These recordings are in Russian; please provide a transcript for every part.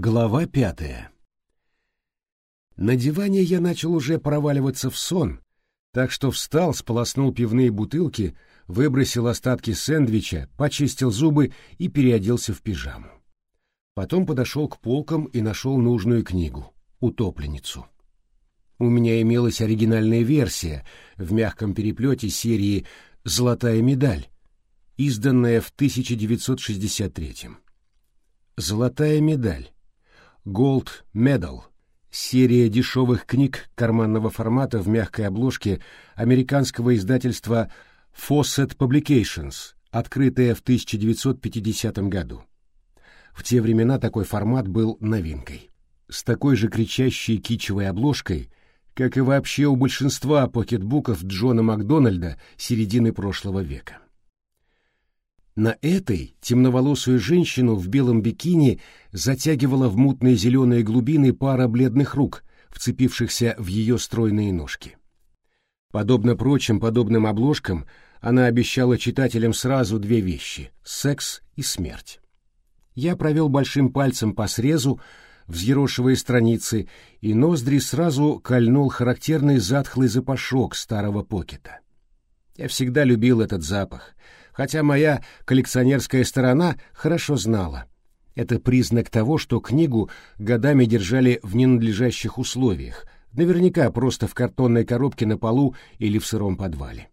Глава пятая На диване я начал уже проваливаться в сон, так что встал, сполоснул пивные бутылки, выбросил остатки сэндвича, почистил зубы и переоделся в пижаму. Потом подошел к полкам и нашел нужную книгу «Утопленницу». У меня имелась оригинальная версия в мягком переплете серии «Золотая медаль», изданная в 1963 Золотая медаль. Gold Medal. Серия дешевых книг карманного формата в мягкой обложке американского издательства Fawcett Publications, открытая в 1950 году. В те времена такой формат был новинкой. С такой же кричащей кичевой обложкой, как и вообще у большинства покетбуков Джона Макдональда середины прошлого века. На этой темноволосую женщину в белом бикини затягивала в мутные зеленые глубины пара бледных рук, вцепившихся в ее стройные ножки. Подобно прочим подобным обложкам, она обещала читателям сразу две вещи — секс и смерть. Я провел большим пальцем по срезу, взъерошивая страницы, и ноздри сразу кольнул характерный затхлый запашок старого покета. Я всегда любил этот запах — хотя моя коллекционерская сторона хорошо знала. Это признак того, что книгу годами держали в ненадлежащих условиях, наверняка просто в картонной коробке на полу или в сыром подвале.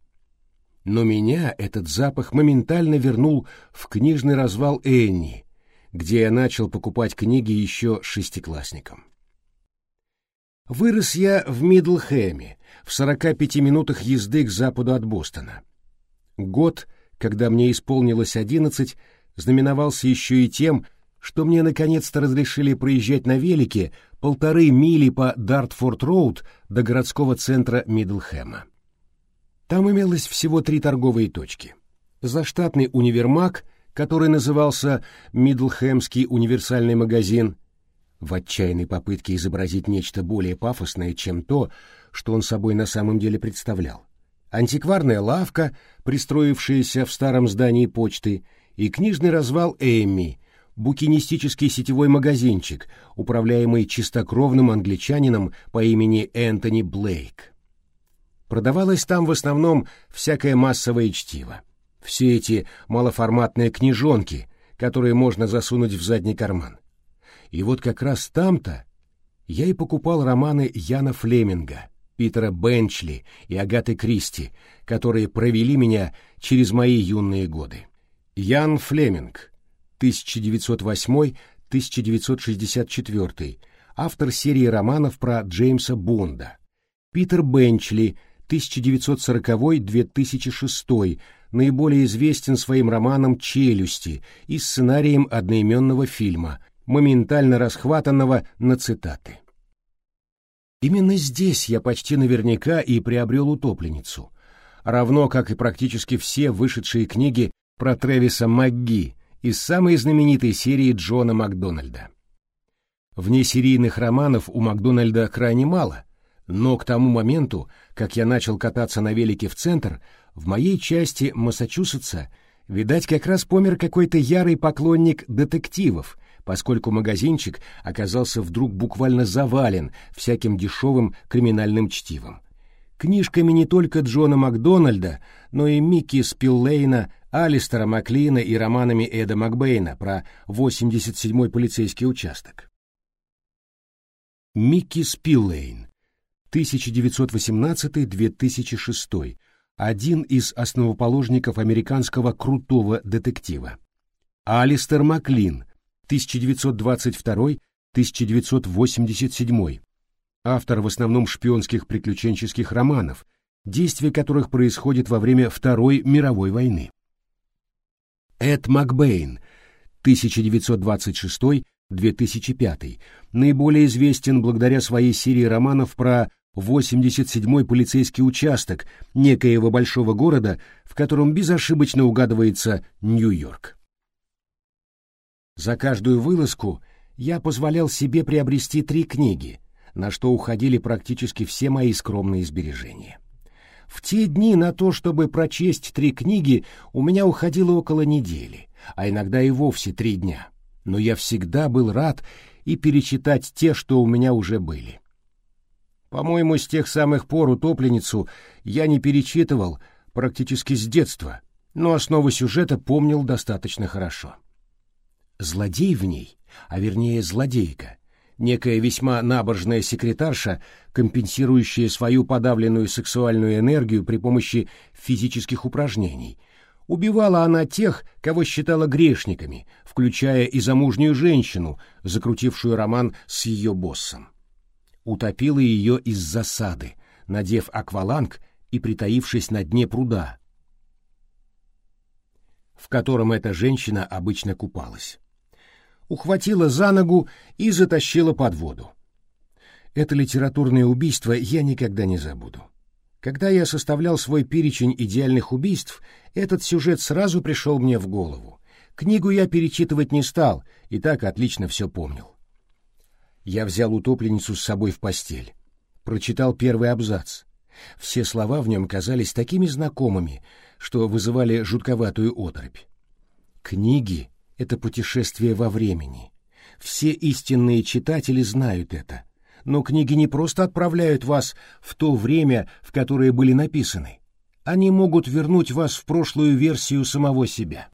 Но меня этот запах моментально вернул в книжный развал Энни, где я начал покупать книги еще шестиклассником. Вырос я в Мидлхэме, в 45 минутах езды к западу от Бостона. Год когда мне исполнилось одиннадцать, знаменовался еще и тем, что мне наконец-то разрешили проезжать на велике полторы мили по Дартфорд-Роуд до городского центра Мидлхэма. Там имелось всего три торговые точки. Заштатный универмаг, который назывался Мидлхэмский универсальный магазин, в отчаянной попытке изобразить нечто более пафосное, чем то, что он собой на самом деле представлял антикварная лавка, пристроившаяся в старом здании почты, и книжный развал Эмми, букинистический сетевой магазинчик, управляемый чистокровным англичанином по имени Энтони Блейк. Продавалось там в основном всякое массовое чтиво. Все эти малоформатные книжонки, которые можно засунуть в задний карман. И вот как раз там-то я и покупал романы Яна Флеминга — Питера Бенчли и Агаты Кристи, которые провели меня через мои юные годы. Ян Флеминг, 1908-1964, автор серии романов про Джеймса Бонда. Питер Бенчли, 1940-2006, наиболее известен своим романом «Челюсти» и сценарием одноименного фильма, моментально расхватанного на цитаты. Именно здесь я почти наверняка и приобрел утопленницу, равно как и практически все вышедшие книги про Трэвиса МакГи из самой знаменитой серии Джона Макдональда. Внесерийных романов у Макдональда крайне мало, но к тому моменту, как я начал кататься на велике в центр, в моей части Массачусетса, видать, как раз помер какой-то ярый поклонник детективов, поскольку магазинчик оказался вдруг буквально завален всяким дешевым криминальным чтивом. Книжками не только Джона Макдональда, но и Микки Спиллейна, Алистера Маклина и романами Эда Макбейна про 87-й полицейский участок. Микки Спиллейн, 1918-2006, один из основоположников американского крутого детектива. Алистер Маклин, 1922-1987. Автор в основном шпионских приключенческих романов, действие которых происходит во время Второй мировой войны. Эд Макбейн, 1926-2005, наиболее известен благодаря своей серии романов про 87-й полицейский участок некоего большого города, в котором безошибочно угадывается Нью-Йорк. За каждую вылазку я позволял себе приобрести три книги, на что уходили практически все мои скромные сбережения. В те дни на то, чтобы прочесть три книги, у меня уходило около недели, а иногда и вовсе три дня. Но я всегда был рад и перечитать те, что у меня уже были. По-моему, с тех самых пор утопленницу я не перечитывал практически с детства, но основу сюжета помнил достаточно хорошо. Злодей в ней, а вернее злодейка, некая весьма набожная секретарша, компенсирующая свою подавленную сексуальную энергию при помощи физических упражнений. Убивала она тех, кого считала грешниками, включая и замужнюю женщину, закрутившую роман с ее боссом утопила ее из засады, надев акваланг и притаившись на дне пруда, в котором эта женщина обычно купалась. Ухватила за ногу и затащила под воду. Это литературное убийство я никогда не забуду. Когда я составлял свой перечень идеальных убийств, этот сюжет сразу пришел мне в голову. Книгу я перечитывать не стал, и так отлично все помнил. Я взял утопленницу с собой в постель. Прочитал первый абзац. Все слова в нем казались такими знакомыми, что вызывали жутковатую оторопь. Книги — это путешествие во времени. Все истинные читатели знают это. Но книги не просто отправляют вас в то время, в которое были написаны. Они могут вернуть вас в прошлую версию самого себя.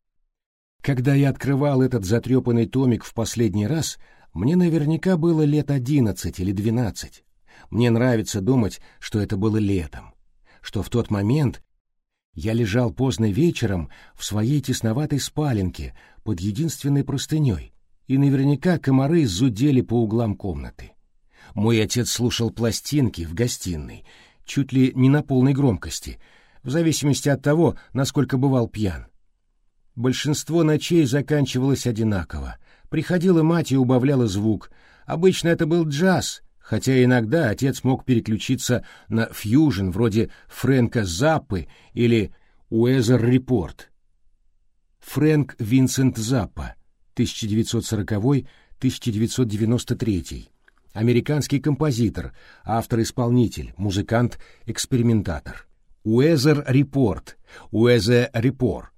Когда я открывал этот затрепанный томик в последний раз, мне наверняка было лет одиннадцать или двенадцать. Мне нравится думать, что это было летом, что в тот момент я лежал поздно вечером в своей тесноватой спаленке под единственной простыней, и наверняка комары зудели по углам комнаты. Мой отец слушал пластинки в гостиной, чуть ли не на полной громкости, в зависимости от того, насколько бывал пьян. Большинство ночей заканчивалось одинаково — Приходила мать и убавляла звук. Обычно это был джаз, хотя иногда отец мог переключиться на фьюжн вроде Фрэнка Заппы или Уэзер Репорт. Фрэнк Винсент Заппа, 1940-1993. Американский композитор, автор-исполнитель, музыкант, экспериментатор. Уэзер Репорт, Уэзе Репор.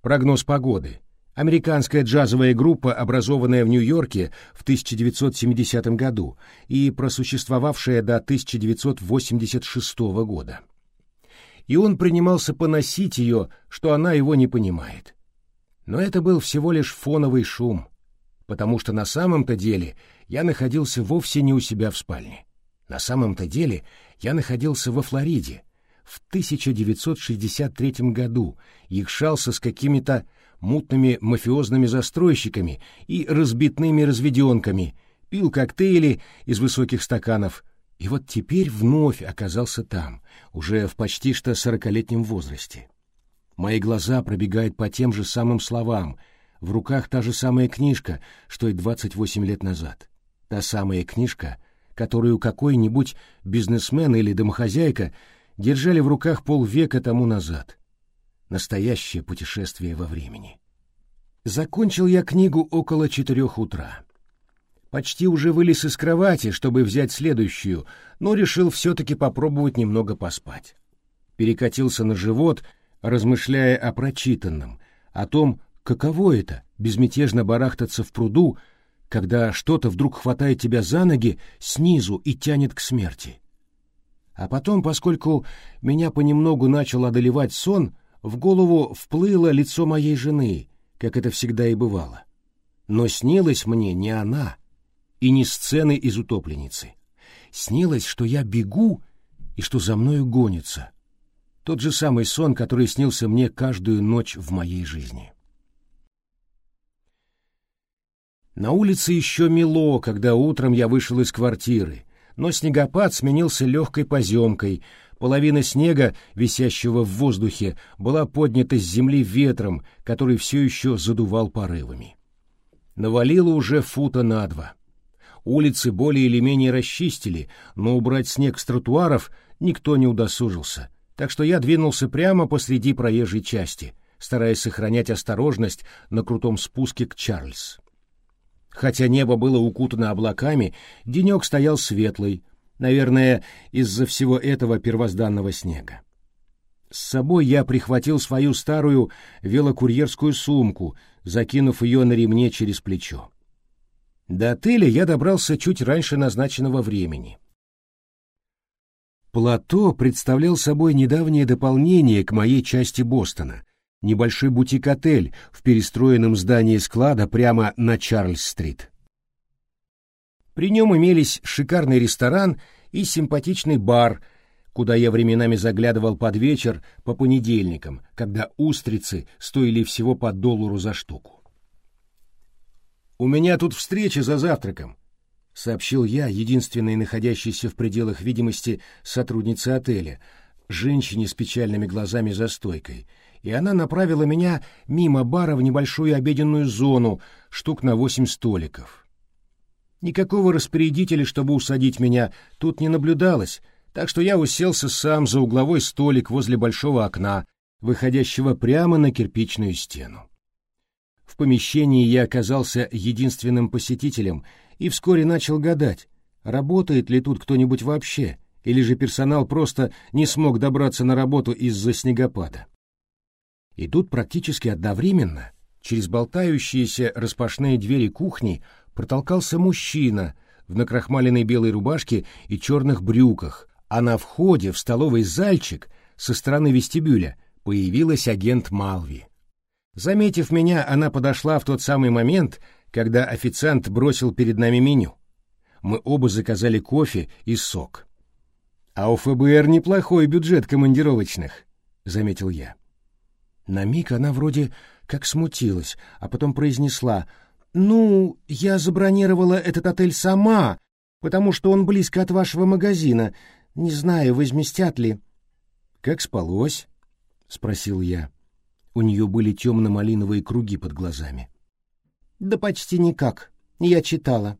Прогноз погоды американская джазовая группа, образованная в Нью-Йорке в 1970 году и просуществовавшая до 1986 года. И он принимался поносить ее, что она его не понимает. Но это был всего лишь фоновый шум, потому что на самом-то деле я находился вовсе не у себя в спальне. На самом-то деле я находился во Флориде, в 1963 году, якшался с какими-то мутными мафиозными застройщиками и разбитными разведенками, пил коктейли из высоких стаканов, и вот теперь вновь оказался там, уже в почти что сорокалетнем возрасте. Мои глаза пробегают по тем же самым словам, в руках та же самая книжка, что и 28 лет назад. Та самая книжка, которую какой-нибудь бизнесмен или домохозяйка держали в руках полвека тому назад. Настоящее путешествие во времени. Закончил я книгу около четырех утра. Почти уже вылез из кровати, чтобы взять следующую, но решил все-таки попробовать немного поспать. Перекатился на живот, размышляя о прочитанном, о том, каково это — безмятежно барахтаться в пруду, когда что-то вдруг хватает тебя за ноги снизу и тянет к смерти. А потом, поскольку меня понемногу начал одолевать сон, в голову вплыло лицо моей жены, как это всегда и бывало. Но снилась мне не она и не сцены из утопленницы. Снилось, что я бегу и что за мною гонится. Тот же самый сон, который снился мне каждую ночь в моей жизни. На улице еще мело, когда утром я вышел из квартиры, но снегопад сменился легкой поземкой — Половина снега, висящего в воздухе, была поднята с земли ветром, который все еще задувал порывами. Навалило уже фута на два. Улицы более или менее расчистили, но убрать снег с тротуаров никто не удосужился, так что я двинулся прямо посреди проезжей части, стараясь сохранять осторожность на крутом спуске к Чарльз. Хотя небо было укутано облаками, денек стоял светлый, Наверное, из-за всего этого первозданного снега. С собой я прихватил свою старую велокурьерскую сумку, закинув ее на ремне через плечо. До отеля я добрался чуть раньше назначенного времени. Плато представлял собой недавнее дополнение к моей части Бостона, небольшой бутик-отель в перестроенном здании склада прямо на Чарльз-стрит. При нем имелись шикарный ресторан и симпатичный бар, куда я временами заглядывал под вечер по понедельникам, когда устрицы стоили всего по доллару за штуку. «У меня тут встреча за завтраком», — сообщил я, единственной находящейся в пределах видимости сотруднице отеля, женщине с печальными глазами за стойкой, и она направила меня мимо бара в небольшую обеденную зону, штук на восемь столиков. Никакого распорядителя, чтобы усадить меня, тут не наблюдалось, так что я уселся сам за угловой столик возле большого окна, выходящего прямо на кирпичную стену. В помещении я оказался единственным посетителем и вскоре начал гадать, работает ли тут кто-нибудь вообще, или же персонал просто не смог добраться на работу из-за снегопада. И тут практически одновременно через болтающиеся распашные двери кухни протолкался мужчина в накрахмаленной белой рубашке и черных брюках, а на входе в столовый зальчик со стороны вестибюля появилась агент Малви. Заметив меня, она подошла в тот самый момент, когда официант бросил перед нами меню. Мы оба заказали кофе и сок. «А у ФБР неплохой бюджет командировочных», — заметил я. На миг она вроде как смутилась, а потом произнесла, «Ну, я забронировала этот отель сама, потому что он близко от вашего магазина. Не знаю, возместят ли». «Как спалось?» — спросил я. У нее были темно-малиновые круги под глазами. «Да почти никак. Я читала».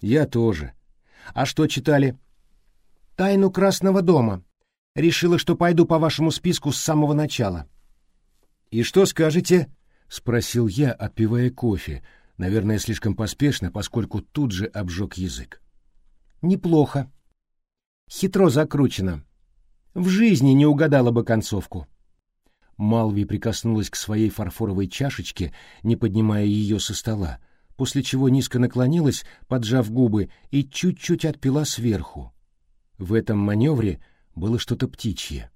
«Я тоже. А что читали?» «Тайну Красного дома. Решила, что пойду по вашему списку с самого начала». «И что скажете?» — спросил я, отпивая кофе, наверное, слишком поспешно, поскольку тут же обжег язык. «Неплохо. Хитро закручено. В жизни не угадала бы концовку». Малви прикоснулась к своей фарфоровой чашечке, не поднимая ее со стола, после чего низко наклонилась, поджав губы, и чуть-чуть отпила сверху. В этом маневре было что-то птичье.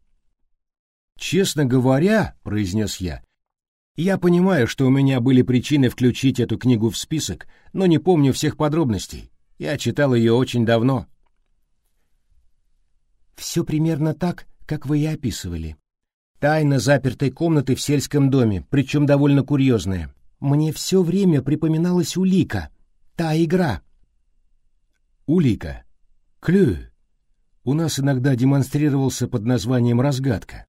«Честно говоря», — произнес я, — «я понимаю, что у меня были причины включить эту книгу в список, но не помню всех подробностей. Я читал ее очень давно». «Все примерно так, как вы и описывали», Тайна запертой комнаты в сельском доме, причем довольно курьезная. Мне все время припоминалась улика. Та игра. Улика. Клю. У нас иногда демонстрировался под названием «Разгадка».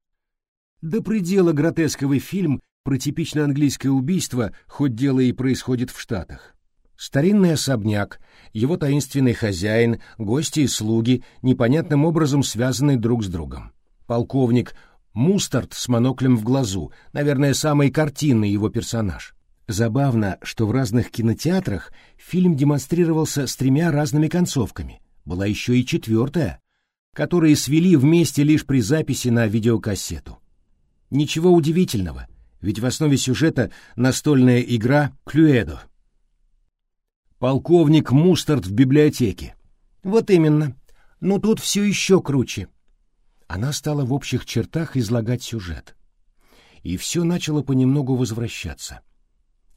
До предела гротесковый фильм про типично английское убийство, хоть дело и происходит в Штатах. Старинный особняк, его таинственный хозяин, гости и слуги, непонятным образом связаны друг с другом. Полковник Мустард с моноклем в глазу, наверное, самый картинный его персонаж. Забавно, что в разных кинотеатрах фильм демонстрировался с тремя разными концовками. Была еще и четвертая, которые свели вместе лишь при записи на видеокассету. Ничего удивительного, ведь в основе сюжета настольная игра «Клюэдо». Полковник Мустард в библиотеке. Вот именно. Но тут все еще круче она стала в общих чертах излагать сюжет. И все начало понемногу возвращаться.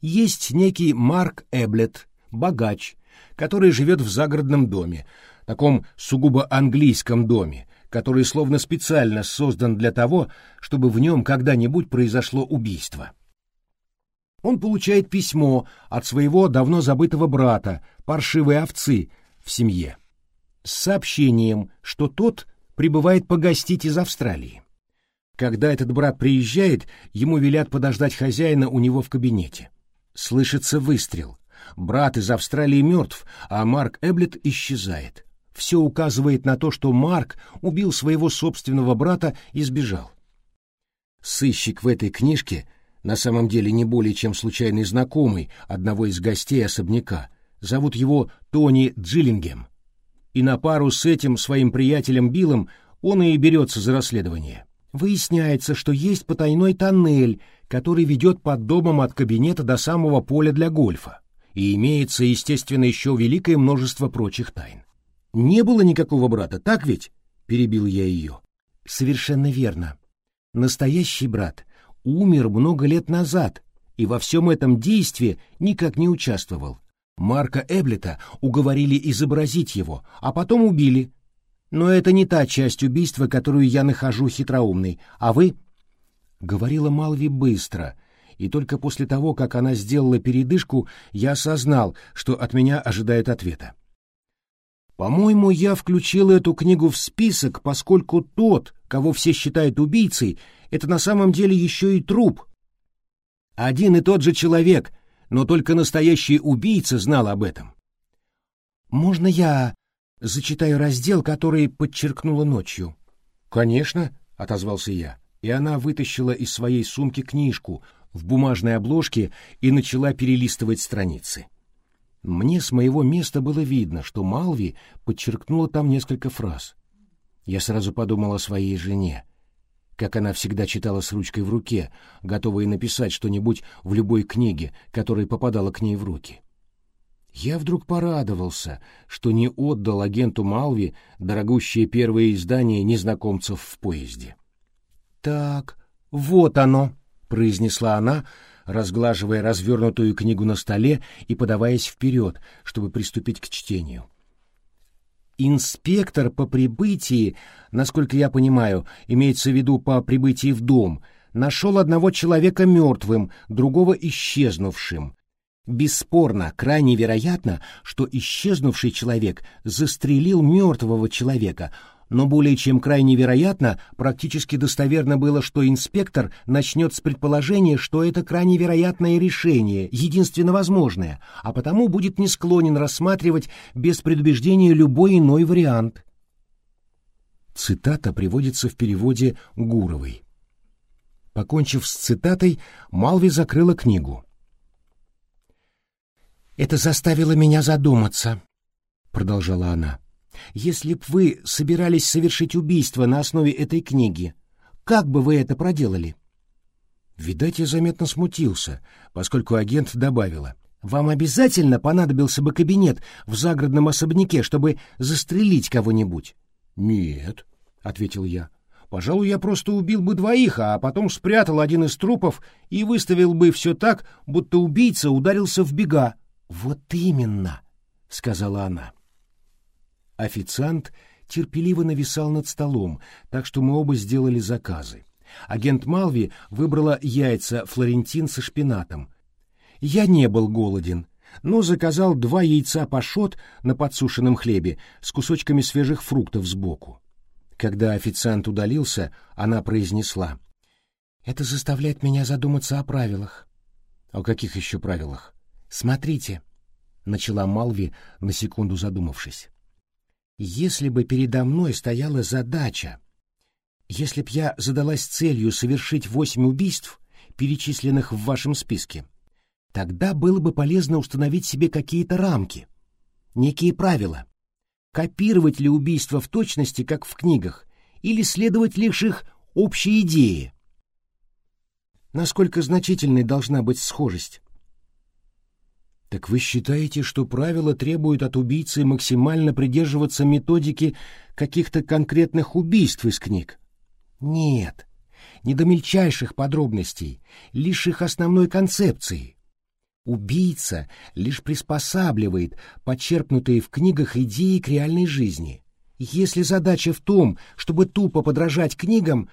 Есть некий Марк Эблет, богач, который живет в загородном доме, таком сугубо английском доме, который словно специально создан для того, чтобы в нем когда-нибудь произошло убийство. Он получает письмо от своего давно забытого брата, паршивой овцы, в семье, с сообщением, что тот прибывает погостить из Австралии. Когда этот брат приезжает, ему велят подождать хозяина у него в кабинете. Слышится выстрел. Брат из Австралии мертв, а Марк Эблет исчезает. Все указывает на то, что Марк убил своего собственного брата и сбежал. Сыщик в этой книжке на самом деле не более чем случайный знакомый одного из гостей особняка. Зовут его Тони Джиллингем и на пару с этим своим приятелем Биллом он и берется за расследование. Выясняется, что есть потайной тоннель, который ведет под домом от кабинета до самого поля для гольфа, и имеется, естественно, еще великое множество прочих тайн. Не было никакого брата, так ведь? Перебил я ее. Совершенно верно. Настоящий брат умер много лет назад и во всем этом действии никак не участвовал. Марка Эблета уговорили изобразить его, а потом убили. Но это не та часть убийства, которую я нахожу хитроумной. А вы? Говорила Малви быстро, и только после того, как она сделала передышку, я осознал, что от меня ожидает ответа. По-моему, я включил эту книгу в список, поскольку тот, кого все считают убийцей, это на самом деле еще и труп. Один и тот же человек, но только настоящий убийца знал об этом. «Можно я зачитаю раздел, который подчеркнула ночью?» «Конечно», — отозвался я, и она вытащила из своей сумки книжку в бумажной обложке и начала перелистывать страницы. Мне с моего места было видно, что Малви подчеркнула там несколько фраз. Я сразу подумал о своей жене, как она всегда читала с ручкой в руке, готовая написать что-нибудь в любой книге, которая попадала к ней в руки. Я вдруг порадовался, что не отдал агенту Малви дорогущее первое издание незнакомцев в поезде. «Так, вот оно», — произнесла она, — разглаживая развернутую книгу на столе и подаваясь вперед, чтобы приступить к чтению. Инспектор по прибытии, насколько я понимаю, имеется в виду по прибытии в дом, нашел одного человека мертвым, другого исчезнувшим. Бесспорно, крайне вероятно, что исчезнувший человек застрелил мертвого человека — но более чем крайне вероятно, практически достоверно было, что инспектор начнет с предположения, что это крайне вероятное решение, единственно возможное, а потому будет не склонен рассматривать без предубеждения любой иной вариант. Цитата приводится в переводе Гуровой. Покончив с цитатой, Малви закрыла книгу. «Это заставило меня задуматься», — продолжала она. Если б вы собирались совершить убийство на основе этой книги, как бы вы это проделали? Видать, я заметно смутился, поскольку агент добавила. Вам обязательно понадобился бы кабинет в загородном особняке, чтобы застрелить кого-нибудь? Нет, — ответил я. Пожалуй, я просто убил бы двоих, а потом спрятал один из трупов и выставил бы все так, будто убийца ударился в бега. — Вот именно, — сказала она. Официант терпеливо нависал над столом, так что мы оба сделали заказы. Агент Малви выбрала яйца флорентин со шпинатом. Я не был голоден, но заказал два яйца пашот на подсушенном хлебе с кусочками свежих фруктов сбоку. Когда официант удалился, она произнесла. «Это заставляет меня задуматься о правилах». «О каких еще правилах?» «Смотрите», — начала Малви, на секунду задумавшись. Если бы передо мной стояла задача, если б я задалась целью совершить восемь убийств, перечисленных в вашем списке, тогда было бы полезно установить себе какие-то рамки, некие правила. Копировать ли убийства в точности, как в книгах, или следовать лишь их общей идее? Насколько значительной должна быть схожесть? Так вы считаете, что правила требуют от убийцы максимально придерживаться методики каких-то конкретных убийств из книг? Нет, не до мельчайших подробностей, лишь их основной концепции. Убийца лишь приспосабливает почерпнутые в книгах идеи к реальной жизни. Если задача в том, чтобы тупо подражать книгам,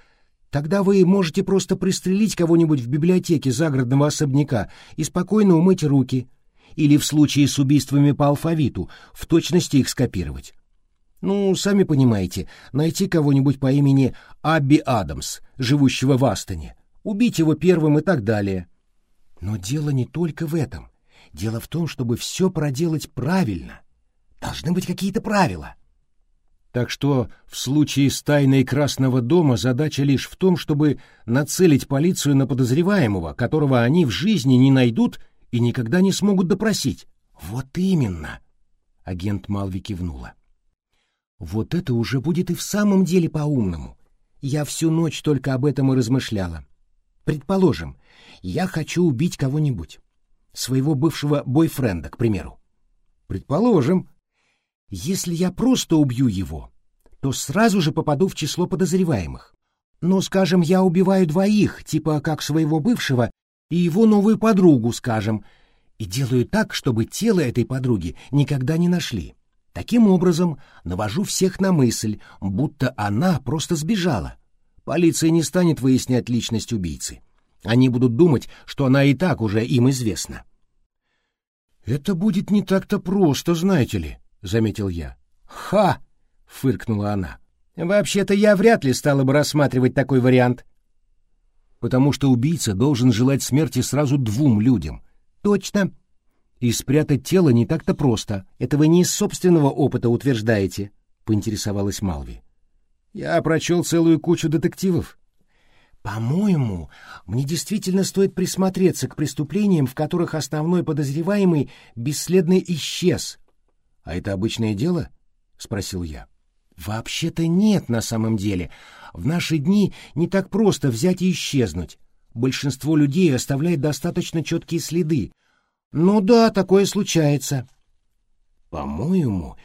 тогда вы можете просто пристрелить кого-нибудь в библиотеке загородного особняка и спокойно умыть руки – или в случае с убийствами по алфавиту, в точности их скопировать. Ну, сами понимаете, найти кого-нибудь по имени Абби Адамс, живущего в Астоне, убить его первым и так далее. Но дело не только в этом. Дело в том, чтобы все проделать правильно. Должны быть какие-то правила. Так что в случае с тайной Красного дома задача лишь в том, чтобы нацелить полицию на подозреваемого, которого они в жизни не найдут и никогда не смогут допросить. Вот именно. Агент Малви кивнула. Вот это уже будет и в самом деле по-умному. Я всю ночь только об этом и размышляла. Предположим, я хочу убить кого-нибудь. Своего бывшего бойфренда, к примеру. Предположим. Если я просто убью его, то сразу же попаду в число подозреваемых. Но, скажем, я убиваю двоих, типа как своего бывшего и его новую подругу, скажем, и делаю так, чтобы тело этой подруги никогда не нашли. Таким образом, навожу всех на мысль, будто она просто сбежала. Полиция не станет выяснять личность убийцы. Они будут думать, что она и так уже им известна. «Это будет не так-то просто, знаете ли», — заметил я. «Ха!» — фыркнула она. «Вообще-то я вряд ли стала бы рассматривать такой вариант». «Потому что убийца должен желать смерти сразу двум людям». «Точно». «И спрятать тело не так-то просто. Это вы не из собственного опыта утверждаете», — поинтересовалась Малви. «Я прочел целую кучу детективов». По-моему, мне действительно стоит присмотреться к преступлениям, в которых основной подозреваемый бесследно исчез. — А это обычное дело? — спросил я. — Вообще-то нет на самом деле. В наши дни не так просто взять и исчезнуть. Большинство людей оставляет достаточно четкие следы. Ну да, такое случается. — По-моему,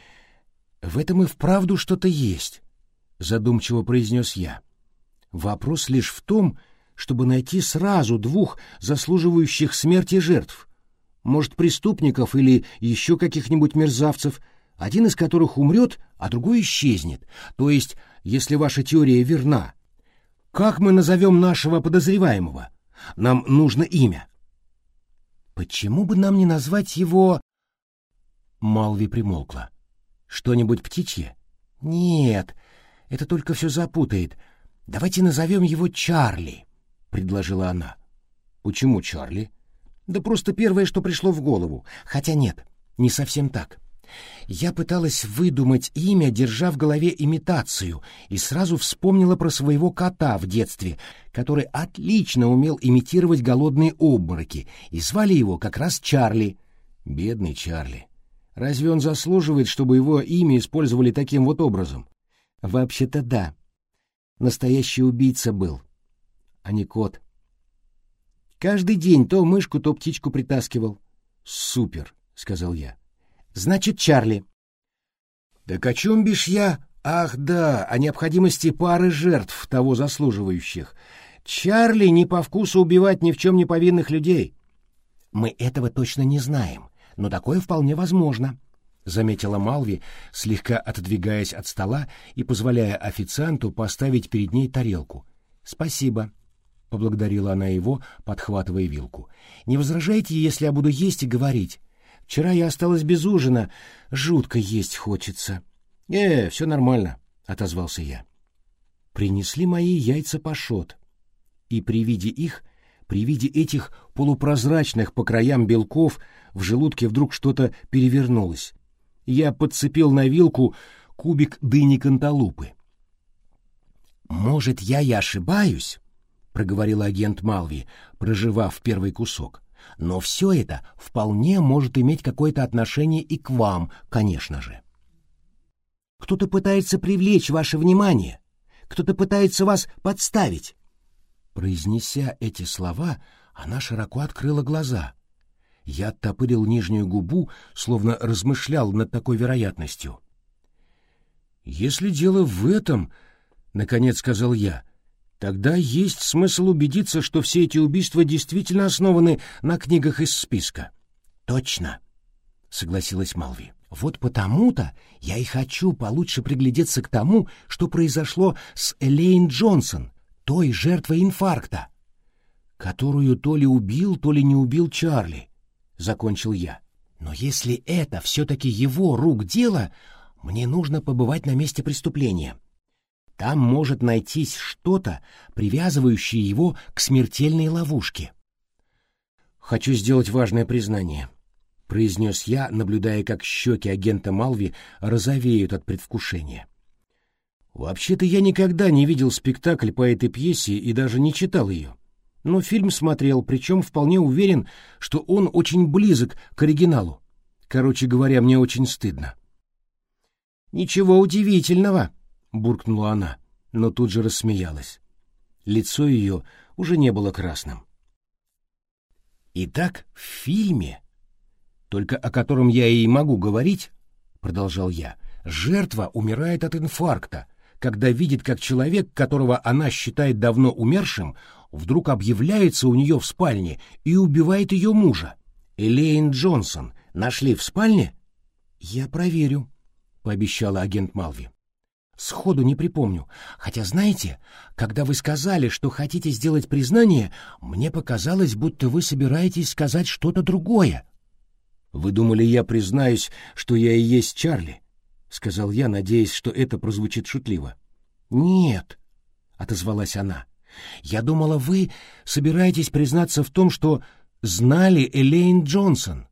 в этом и вправду что-то есть, — задумчиво произнес я. — Вопрос лишь в том, чтобы найти сразу двух заслуживающих смерти жертв. Может, преступников или еще каких-нибудь мерзавцев, один из которых умрет, а другой исчезнет. То есть, если ваша теория верна, как мы назовем нашего подозреваемого? Нам нужно имя. Почему бы нам не назвать его... Малви примолкла. Что-нибудь птичье? Нет, это только все запутает. «Давайте назовем его Чарли», — предложила она. «Почему Чарли?» «Да просто первое, что пришло в голову. Хотя нет, не совсем так. Я пыталась выдумать имя, держа в голове имитацию, и сразу вспомнила про своего кота в детстве, который отлично умел имитировать голодные обмороки, и звали его как раз Чарли. Бедный Чарли. Разве он заслуживает, чтобы его имя использовали таким вот образом? Вообще-то да. Настоящий убийца был, а не кот. Каждый день то мышку, то птичку притаскивал. «Супер», — сказал я. «Значит, Чарли». «Так о чем бишь я? Ах, да, о необходимости пары жертв, того заслуживающих. Чарли не по вкусу убивать ни в чем не повинных людей». «Мы этого точно не знаем, но такое вполне возможно», — заметила Малви, слегка отодвигаясь от стола и позволяя официанту поставить перед ней тарелку. «Спасибо», — поблагодарила она его, подхватывая вилку. «Не возражайте, если я буду есть и говорить. Вчера я осталась без ужина, жутко есть хочется». «Э, все нормально», — отозвался я. Принесли мои яйца пашот, и при виде их, при виде этих полупрозрачных по краям белков, в желудке вдруг что-то перевернулось я подцепил на вилку кубик дыни канталупы. «Может, я и ошибаюсь?» — проговорил агент Малви, проживав первый кусок. «Но все это вполне может иметь какое-то отношение и к вам, конечно же. Кто-то пытается привлечь ваше внимание, кто-то пытается вас подставить». Произнеся эти слова, она широко открыла глаза — я оттопырил нижнюю губу, словно размышлял над такой вероятностью. «Если дело в этом, — наконец сказал я, — тогда есть смысл убедиться, что все эти убийства действительно основаны на книгах из списка». «Точно», — согласилась Малви. «Вот потому-то я и хочу получше приглядеться к тому, что произошло с Элейн Джонсон, той жертвой инфаркта, которую то ли убил, то ли не убил Чарли закончил я. Но если это все-таки его рук дело, мне нужно побывать на месте преступления. Там может найтись что-то, привязывающее его к смертельной ловушке. «Хочу сделать важное признание», — произнес я, наблюдая, как щеки агента Малви розовеют от предвкушения. «Вообще-то я никогда не видел спектакль по этой пьесе и даже не читал ее но фильм смотрел, причем вполне уверен, что он очень близок к оригиналу. Короче говоря, мне очень стыдно. «Ничего удивительного», — буркнула она, но тут же рассмеялась. Лицо ее уже не было красным. Итак, в фильме, только о котором я и могу говорить, продолжал я, жертва умирает от инфаркта, когда видит, как человек, которого она считает давно умершим, вдруг объявляется у нее в спальне и убивает ее мужа. Элейн Джонсон нашли в спальне? Я проверю, пообещала агент Малви. Сходу не припомню. Хотя, знаете, когда вы сказали, что хотите сделать признание, мне показалось, будто вы собираетесь сказать что-то другое. Вы думали, я признаюсь, что я и есть Чарли? сказал я, надеясь, что это прозвучит шутливо. Нет, отозвалась она. Я думала, вы собираетесь признаться в том, что знали Элейн Джонсон.